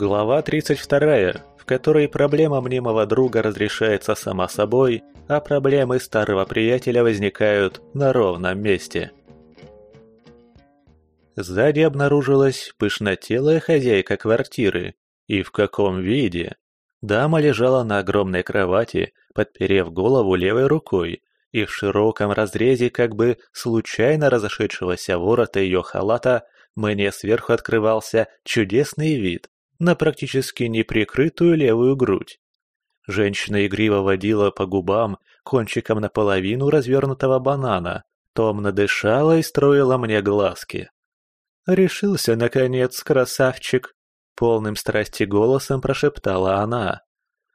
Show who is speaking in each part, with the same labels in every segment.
Speaker 1: Глава 32, в которой проблема мнимого друга разрешается сама собой, а проблемы старого приятеля возникают на ровном месте. Сзади обнаружилась пышнотелая хозяйка квартиры. И в каком виде? Дама лежала на огромной кровати, подперев голову левой рукой, и в широком разрезе как бы случайно разошедшегося ворота ее халата мне сверху открывался чудесный вид на практически неприкрытую левую грудь. Женщина игриво водила по губам кончиком наполовину развернутого банана, томно дышала и строила мне глазки. «Решился, наконец, красавчик!» — полным страсти голосом прошептала она.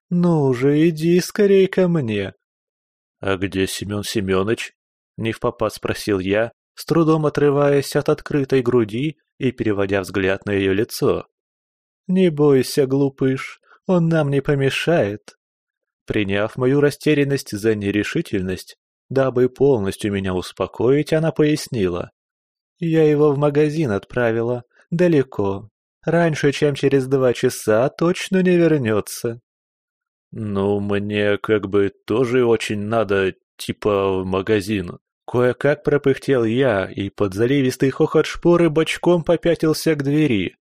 Speaker 1: «Ну же, иди скорей ко мне!» «А где Семен Семенович?» — невпопад спросил я, с трудом отрываясь от открытой груди и переводя взгляд на ее лицо. «Не бойся, глупыш, он нам не помешает». Приняв мою растерянность за нерешительность, дабы полностью меня успокоить, она пояснила. «Я его в магазин отправила, далеко. Раньше, чем через два часа, точно не вернется». «Ну, мне как бы тоже очень надо, типа, в магазин», Кое-как пропыхтел я и под заливистый хохот шпоры бочком попятился к двери.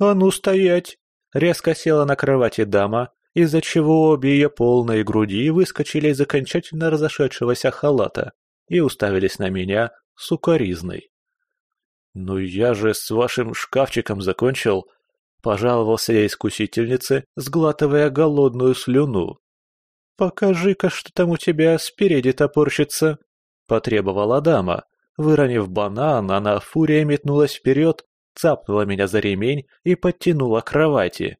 Speaker 1: «А ну стоять!» — резко села на кровати дама, из-за чего обе ее полные груди выскочили из окончательно разошедшегося халата и уставились на меня сукоризной. «Ну я же с вашим шкафчиком закончил», — пожаловался я искусительнице, сглатывая голодную слюну. «Покажи-ка, что там у тебя спереди топорщится», потребовала дама. Выронив банан, она фурия метнулась вперед, цапнула меня за ремень и подтянула к кровати.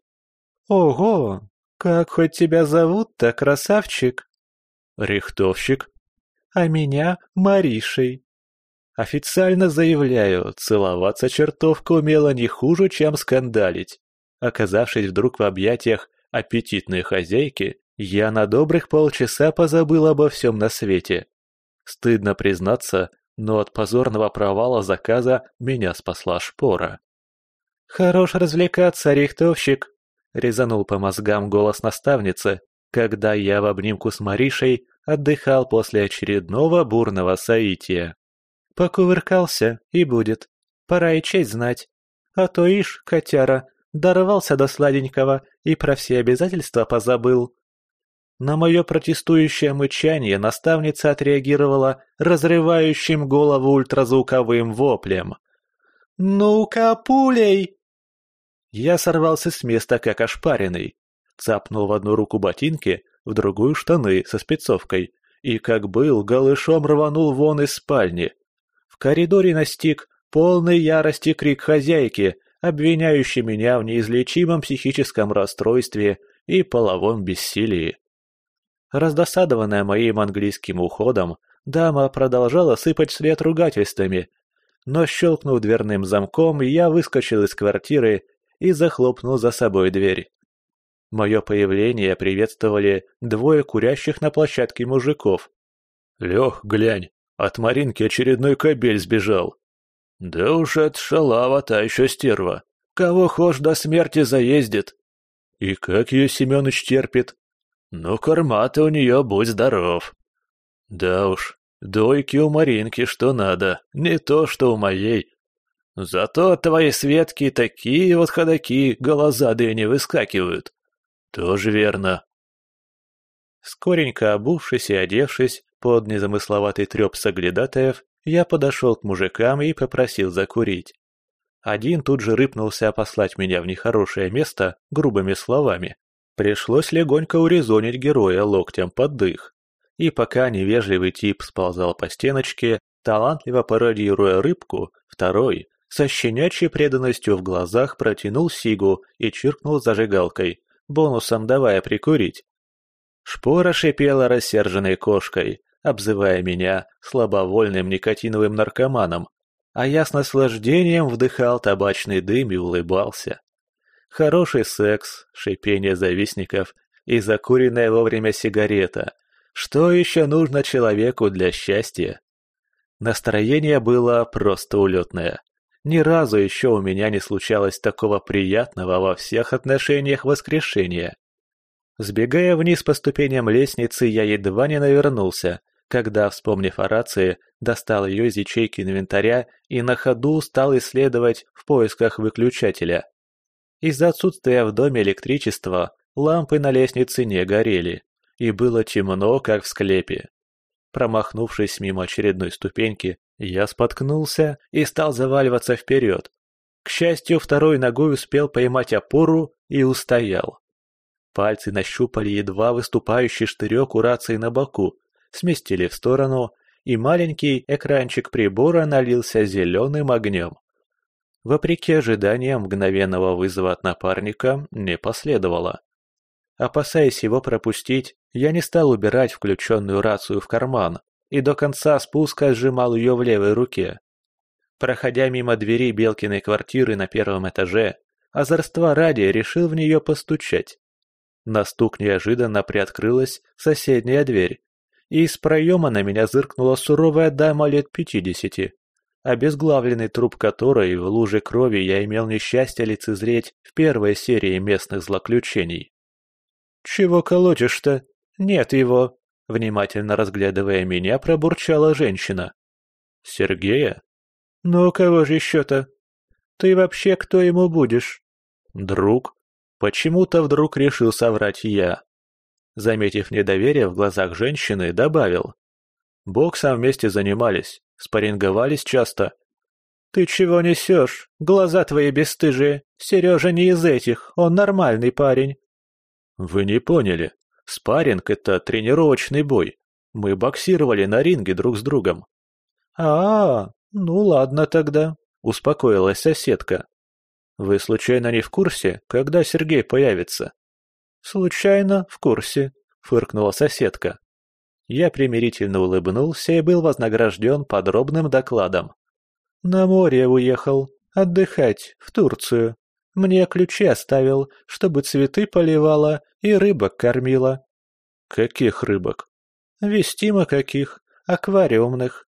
Speaker 1: «Ого! Как хоть тебя зовут-то, красавчик?» «Рихтовщик». «А меня Маришей». Официально заявляю, целоваться чертовка умела не хуже, чем скандалить. Оказавшись вдруг в объятиях аппетитной хозяйки, я на добрых полчаса позабыл обо всем на свете. Стыдно признаться, но от позорного провала заказа меня спасла шпора. «Хорош развлекаться, рихтовщик!» — резанул по мозгам голос наставницы, когда я в обнимку с Маришей отдыхал после очередного бурного соития. «Покувыркался, и будет. Пора и честь знать. А то ишь, котяра, дорвался до сладенького и про все обязательства позабыл. На мое протестующее мычание наставница отреагировала разрывающим голову ультразвуковым воплем. «Ну-ка, пулей!» Я сорвался с места, как ошпаренный. Цапнул в одну руку ботинки, в другую штаны со спецовкой, и, как был, голышом рванул вон из спальни. В коридоре настиг полный ярости крик хозяйки, обвиняющий меня в неизлечимом психическом расстройстве и половом бессилии. Раздосадованная моим английским уходом, дама продолжала сыпать вслед ругательствами. Но, щелкнув дверным замком, я выскочил из квартиры и захлопнул за собой дверь. Мое появление приветствовали двое курящих на площадке мужиков. «Лех, глянь, от Маринки очередной кобель сбежал». «Да уж от шалава та еще стерва. Кого хошь до смерти заездит». «И как ее Семеныч терпит?» Ну, корма-то у нее будь здоров. Да уж, дойки у Маринки что надо, не то что у моей. Зато твои Светки такие вот ходаки голозадые не выскакивают. Тоже верно. Скоренько обувшись и одевшись под незамысловатый треп соглядатаев, я подошел к мужикам и попросил закурить. Один тут же рыпнулся послать меня в нехорошее место грубыми словами. Пришлось легонько урезонить героя локтем под дых. И пока невежливый тип сползал по стеночке, талантливо пародируя рыбку, второй, со щенячьей преданностью в глазах протянул сигу и чиркнул зажигалкой, бонусом давая прикурить. Шпора шипела рассерженной кошкой, обзывая меня слабовольным никотиновым наркоманом, а я с наслаждением вдыхал табачный дым и улыбался. Хороший секс, шипение завистников и закуренная вовремя сигарета. Что еще нужно человеку для счастья? Настроение было просто улетное. Ни разу еще у меня не случалось такого приятного во всех отношениях воскрешения. Сбегая вниз по ступеням лестницы, я едва не навернулся, когда, вспомнив о рации, достал ее из ячейки инвентаря и на ходу стал исследовать в поисках выключателя. Из-за отсутствия в доме электричества лампы на лестнице не горели, и было темно, как в склепе. Промахнувшись мимо очередной ступеньки, я споткнулся и стал заваливаться вперед. К счастью, второй ногой успел поймать опору и устоял. Пальцы нащупали едва выступающий штырек у рации на боку, сместили в сторону, и маленький экранчик прибора налился зеленым огнем. Вопреки ожиданиям мгновенного вызова от напарника не последовало. Опасаясь его пропустить, я не стал убирать включенную рацию в карман и до конца спуска сжимал ее в левой руке. Проходя мимо двери Белкиной квартиры на первом этаже, озорства ради решил в нее постучать. На стук неожиданно приоткрылась соседняя дверь, и из проема на меня зыркнула суровая дама лет пятидесяти, обезглавленный труп которой в луже крови я имел несчастье лицезреть в первой серии местных злоключений. «Чего колотишь-то? Нет его!» Внимательно разглядывая меня, пробурчала женщина. «Сергея?» «Ну, кого же еще-то? Ты вообще кто ему будешь?» «Друг?» Почему-то вдруг решил соврать я. Заметив недоверие в глазах женщины, добавил. Боксом вместе занимались, спарринговались часто. «Ты чего несешь? Глаза твои бесстыжие. Сережа не из этих, он нормальный парень». «Вы не поняли. Спарринг — это тренировочный бой. Мы боксировали на ринге друг с другом». «А, -а ну ладно тогда», — успокоилась соседка. «Вы случайно не в курсе, когда Сергей появится?» «Случайно в курсе», — фыркнула соседка. Я примирительно улыбнулся и был вознагражден подробным докладом. «На море уехал. Отдыхать. В Турцию. Мне ключи оставил, чтобы цветы поливала и рыбок кормила». «Каких рыбок?» «Вестимо каких. Аквариумных».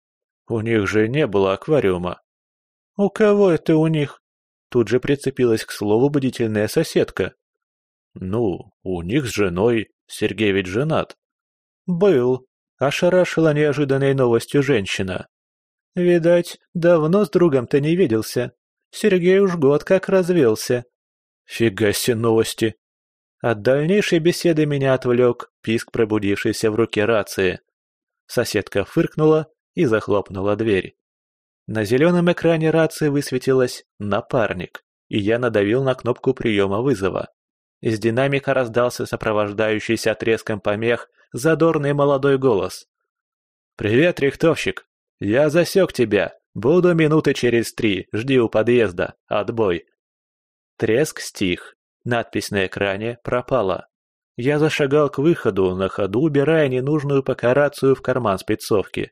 Speaker 1: «У них же не было аквариума». «У кого это у них?» Тут же прицепилась к слову бдительная соседка. «Ну, у них с женой. Сергей ведь женат». «Был», — ошарашила неожиданной новостью женщина. «Видать, давно с другом-то не виделся. Сергей уж год как развелся». «Фига себе новости!» От дальнейшей беседы меня отвлек писк пробудившийся в руке рации. Соседка фыркнула и захлопнула дверь. На зеленом экране рации высветилось «Напарник», и я надавил на кнопку приема вызова. Из динамика раздался сопровождающийся отрезком помех задорный молодой голос. «Привет, рихтовщик! Я засек тебя. Буду минуты через три. Жди у подъезда. Отбой!» Треск стих. Надпись на экране пропала. Я зашагал к выходу, на ходу убирая ненужную покарацию в карман спецовки.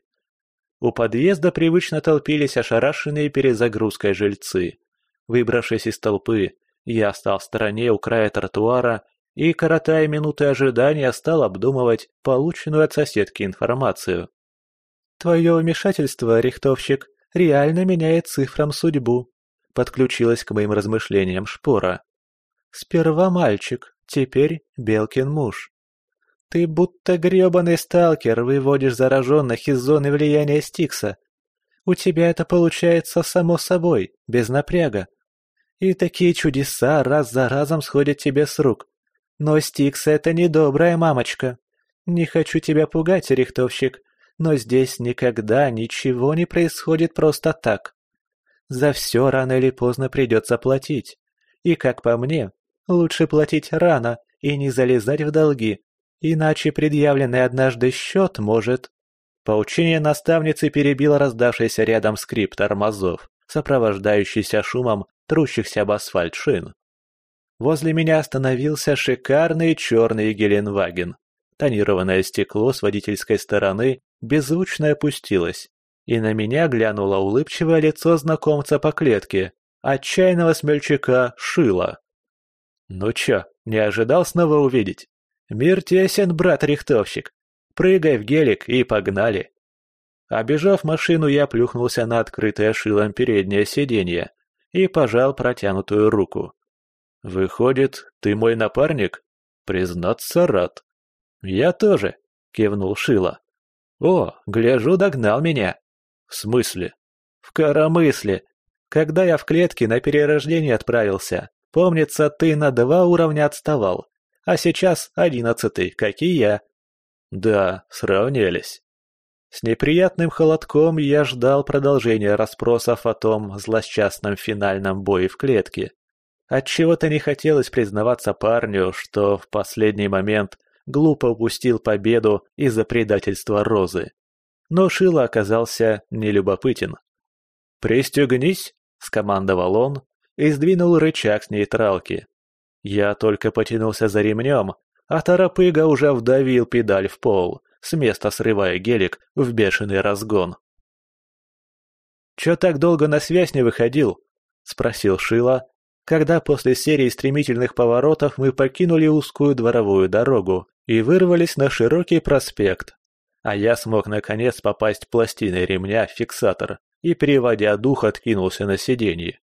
Speaker 1: У подъезда привычно толпились ошарашенные перезагрузкой жильцы. Выбравшись из толпы, я стал в стороне у края тротуара и, коротая минуты ожидания, стал обдумывать полученную от соседки информацию. «Твое вмешательство, рихтовщик, реально меняет цифрам судьбу», подключилась к моим размышлениям Шпора. Сперва мальчик, теперь Белкин муж. Ты будто грёбаный сталкер выводишь зараженных из зоны влияния Стикса. У тебя это получается само собой, без напряга. И такие чудеса раз за разом сходят тебе с рук. Но Стикс — это не добрая мамочка. Не хочу тебя пугать, рихтовщик, но здесь никогда ничего не происходит просто так. За все рано или поздно придется платить. И, как по мне, Лучше платить рано и не залезать в долги, иначе предъявленный однажды счет может... Поучение наставницы перебило раздавшийся рядом скрип тормозов, сопровождающийся шумом трущихся об асфальт шин. Возле меня остановился шикарный черный Геленваген. Тонированное стекло с водительской стороны беззвучно опустилось, и на меня глянуло улыбчивое лицо знакомца по клетке, отчаянного смельчака Шила. «Ну чё, не ожидал снова увидеть? Мир тесен, брат-рихтовщик. Прыгай в гелик и погнали!» Обежав машину, я плюхнулся на открытое шилом переднее сиденье и пожал протянутую руку. «Выходит, ты мой напарник?» «Признаться, рад». «Я тоже», — кивнул Шила. «О, гляжу, догнал меня». «В смысле?» «В коромысле. Когда я в клетке на перерождение отправился, помнится, ты на два уровня отставал, а сейчас одиннадцатый, как и я». «Да, сравнялись». С неприятным холодком я ждал продолжения расспросов о том злосчастном финальном бое в клетке. Отчего-то не хотелось признаваться парню, что в последний момент глупо упустил победу из-за предательства Розы. Но Шила оказался нелюбопытен. «Пристегнись!» — скомандовал он и сдвинул рычаг с нейтралки. Я только потянулся за ремнем, а торопыга уже вдавил педаль в пол, с места срывая гелик в бешеный разгон. «Чё так долго на связь не выходил?» — спросил Шила, когда после серии стремительных поворотов мы покинули узкую дворовую дорогу и вырвались на широкий проспект. А я смог наконец попасть пластиной ремня в фиксатор и, переводя дух, откинулся на сиденье.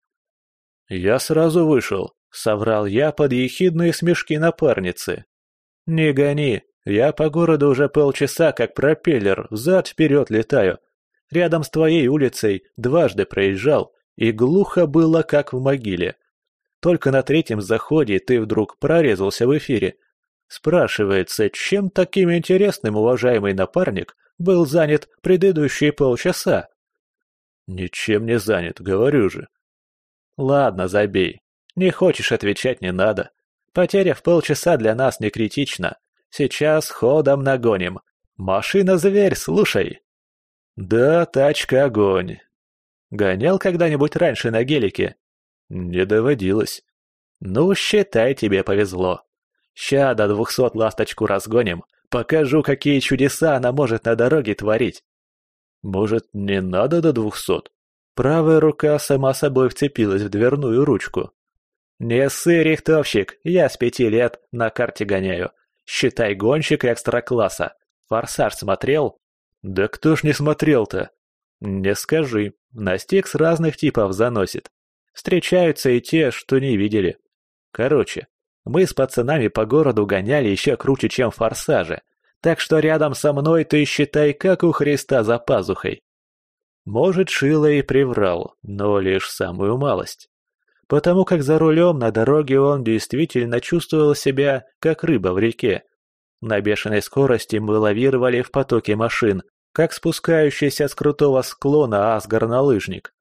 Speaker 1: «Я сразу вышел», — соврал я под ехидные смешки напарницы. «Не гони, я по городу уже полчаса как пропеллер, взад-вперед летаю. Рядом с твоей улицей дважды проезжал, и глухо было, как в могиле. Только на третьем заходе ты вдруг прорезался в эфире. Спрашивается, чем таким интересным уважаемый напарник был занят предыдущие полчаса? Ничем не занят, говорю же. Ладно, забей. Не хочешь отвечать, не надо. Потеря в полчаса для нас не критична. Сейчас ходом нагоним. Машина-зверь, слушай. Да, тачка огонь. Гонял когда-нибудь раньше на гелике? Не доводилось. Ну, считай, тебе повезло. Ща до двухсот ласточку разгоним, покажу, какие чудеса она может на дороге творить. Может, не надо до двухсот? Правая рука сама собой вцепилась в дверную ручку. «Не ссы, рихтовщик, я с пяти лет на карте гоняю. Считай гонщик экстра-класса. Форсаж смотрел?» «Да кто ж не смотрел-то?» «Не скажи. На стикс разных типов заносит. Встречаются и те, что не видели. Короче, мы с пацанами по городу гоняли еще круче, чем в форсаже. Так что рядом со мной ты считай, как у Христа за пазухой. Может, Шила и приврал, но лишь самую малость. Потому как за рулем на дороге он действительно чувствовал себя, как рыба в реке. На бешеной скорости мы лавировали в потоке машин, как спускающийся с крутого склона асгар-налыжник.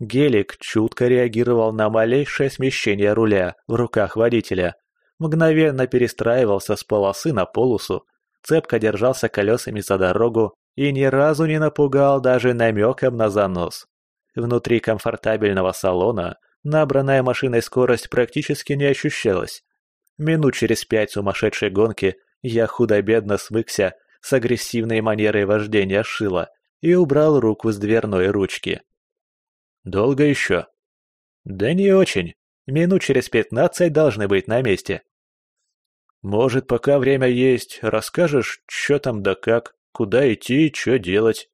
Speaker 1: Гелик чутко реагировал на малейшее смещение руля в руках водителя, мгновенно перестраивался с полосы на полосу, цепко держался колесами за дорогу и ни разу не напугал даже намеком на занос. Внутри комфортабельного салона набранная машиной скорость практически не ощущалась. Минут через пять сумасшедшей гонки я худо-бедно смыкся с агрессивной манерой вождения шила и убрал руку с дверной ручки. Долго еще? Да не очень. Минут через пятнадцать должны быть на месте. Может, пока время есть, расскажешь, что там да как, куда идти, что делать?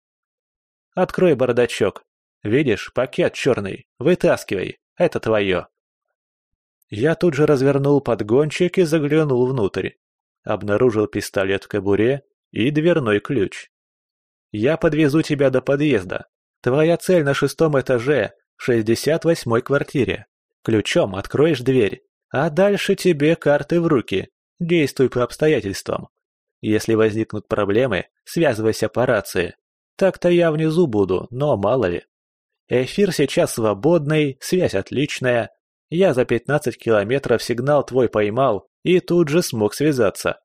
Speaker 1: Открой бардачок. Видишь, пакет черный. Вытаскивай. Это твое. Я тут же развернул подгончик и заглянул внутрь. Обнаружил пистолет в кобуре и дверной ключ. Я подвезу тебя до подъезда. Твоя цель на шестом этаже, шестьдесят восьмой квартире. Ключом откроешь дверь, а дальше тебе карты в руки. Действуй по обстоятельствам. Если возникнут проблемы, связывайся по рации. Так-то я внизу буду, но мало ли. Эфир сейчас свободный, связь отличная. Я за пятнадцать километров сигнал твой поймал и тут же смог связаться.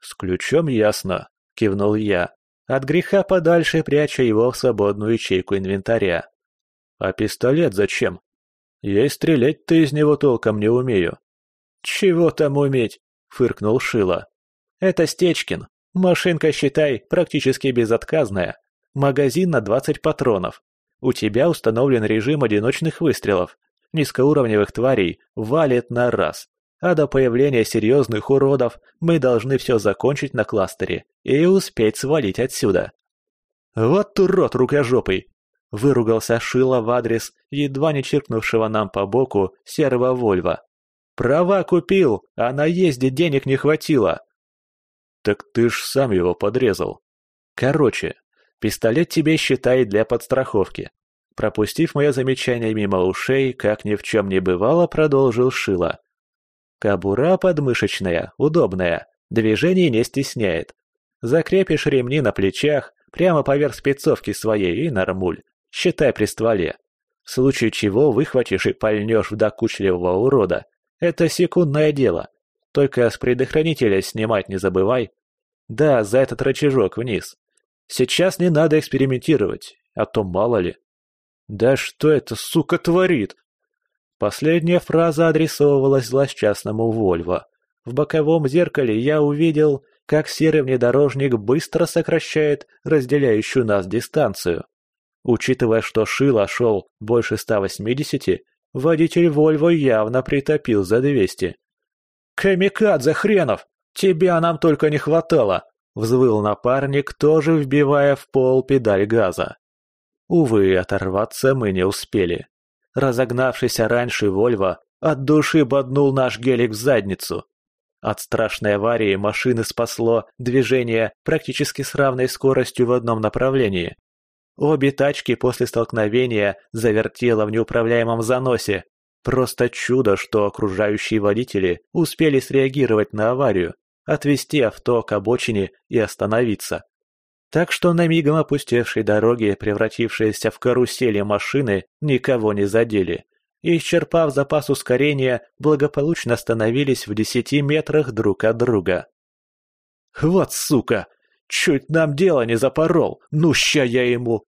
Speaker 1: «С ключом ясно», — кивнул я, от греха подальше пряча его в свободную ячейку инвентаря. А пистолет зачем? Я и стрелять-то из него толком не умею. Чего там уметь? Фыркнул Шила. Это Стечкин. Машинка, считай, практически безотказная. Магазин на 20 патронов. У тебя установлен режим одиночных выстрелов. Низкоуровневых тварей валит на раз а до появления серьезных уродов мы должны все закончить на кластере и успеть свалить отсюда. «Вот урод рукожопый!» — выругался Шила в адрес едва не чиркнувшего нам по боку серого Вольва. «Права купил, а на езде денег не хватило!» «Так ты ж сам его подрезал!» «Короче, пистолет тебе считай для подстраховки. Пропустив мое замечание мимо ушей, как ни в чем не бывало, продолжил Шила. Кабура подмышечная, удобная, движений не стесняет. Закрепишь ремни на плечах, прямо поверх спецовки своей и нормуль, считай при стволе. В случае чего выхватишь и пальнешь в докучливого урода. Это секундное дело. Только с предохранителя снимать не забывай. Да, за этот рычажок вниз. Сейчас не надо экспериментировать, а то мало ли. Да что это, сука, творит? Последняя фраза адресовывалась злосчастному Вольво. В боковом зеркале я увидел, как серый внедорожник быстро сокращает разделяющую нас дистанцию. Учитывая, что Шила шел больше 180, водитель Вольво явно притопил за 200. «Камикадзе хренов! Тебя нам только не хватало!» — взвыл напарник, тоже вбивая в пол педаль газа. Увы, оторваться мы не успели. Разогнавшийся раньше Вольво от души боднул наш гелик в задницу. От страшной аварии машины спасло движение практически с равной скоростью в одном направлении. Обе тачки после столкновения завертело в неуправляемом заносе. Просто чудо, что окружающие водители успели среагировать на аварию, отвести авто к обочине и остановиться. Так что на мигом опустевшей дороге, превратившиеся в карусели машины, никого не задели. И, исчерпав запас ускорения, благополучно остановились в десяти метрах друг от друга. «Вот сука! Чуть нам дело не запорол! Ну ща я ему!»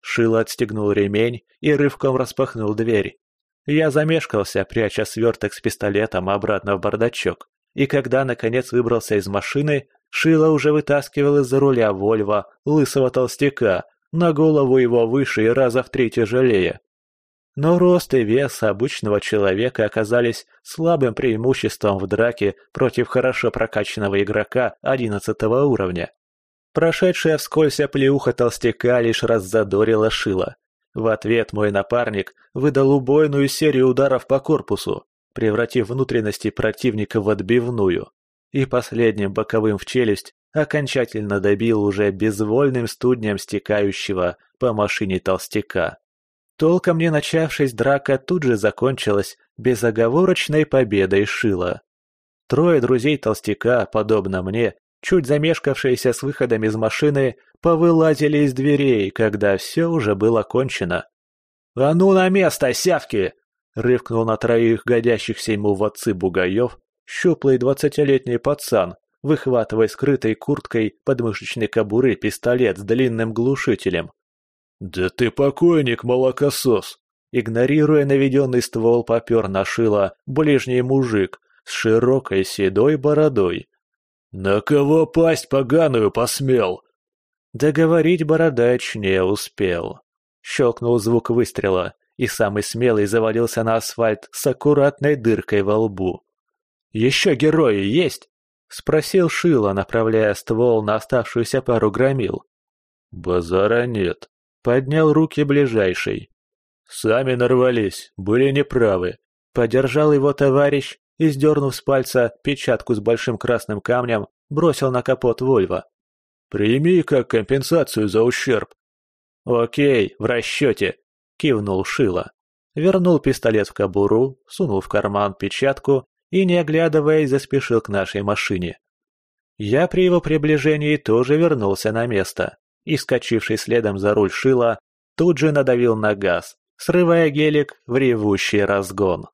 Speaker 1: Шил отстегнул ремень и рывком распахнул дверь. Я замешкался, пряча сверток с пистолетом обратно в бардачок, и когда наконец выбрался из машины, Шила уже вытаскивал из-за руля Вольва лысого толстяка, на голову его выше и раза в три тяжелее. Но рост и вес обычного человека оказались слабым преимуществом в драке против хорошо прокачанного игрока одиннадцатого уровня. Прошедшая вскользь оплеуха толстяка лишь раззадорила Шила. В ответ мой напарник выдал убойную серию ударов по корпусу, превратив внутренности противника в отбивную и последним боковым в челюсть окончательно добил уже безвольным студнем стекающего по машине толстяка. Толком не начавшись, драка тут же закончилась безоговорочной победой Шила. Трое друзей толстяка, подобно мне, чуть замешкавшиеся с выходом из машины, повылазили из дверей, когда все уже было кончено. «А ну на место, сявки!» — рывкнул на троих годящихся ему в отцы бугаев, щуплый двадцатилетний пацан, выхватывая скрытой курткой подмышечной кобуры пистолет с длинным глушителем. «Да ты покойник, молокосос!» Игнорируя наведенный ствол, попер на шило ближний мужик с широкой седой бородой. «На кого пасть поганую посмел?» Договорить бородач не успел. Щелкнул звук выстрела, и самый смелый завалился на асфальт с аккуратной дыркой во лбу. «Еще герои есть?» — спросил Шила, направляя ствол на оставшуюся пару громил. «Базара нет», — поднял руки ближайший. «Сами нарвались, были неправы», — поддержал его товарищ и, сдернув с пальца печатку с большим красным камнем, бросил на капот Вольва. «Прими как компенсацию за ущерб». «Окей, в расчете», — кивнул Шила. Вернул пистолет в кобуру, сунул в карман печатку и, не оглядываясь, заспешил к нашей машине. Я при его приближении тоже вернулся на место и, скачивший следом за руль Шила, тут же надавил на газ, срывая гелик в ревущий разгон.